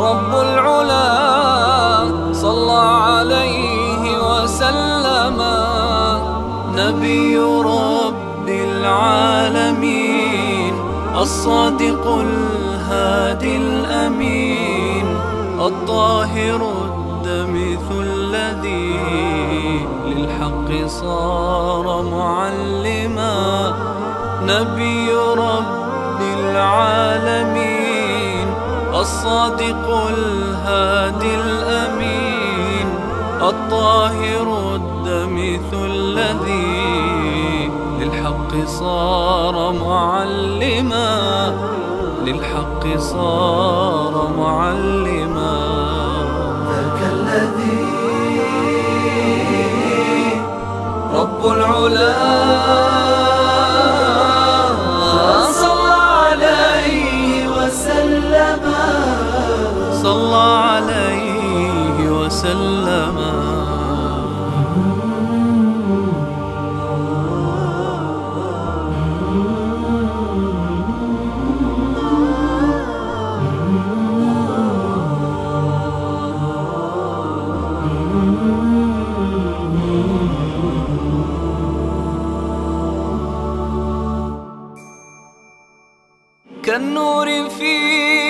رب العلا صلى عليه وسلم نبي رب العالمين الصادق الهادي الأمين الطاهر الدمث الذي للحق صار معلما نبي رب العالمين. الصادق الهادي الأمين الطاهر الدمث الذي للحق صار معلما للحق صار معلما. ذاك الذي رب العلا صلى عليه وسلم. كالنور في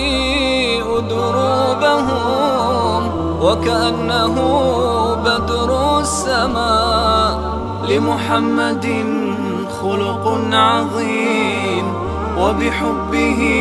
وكأنه بدر السماء لمحمد خلق عظيم وبحبه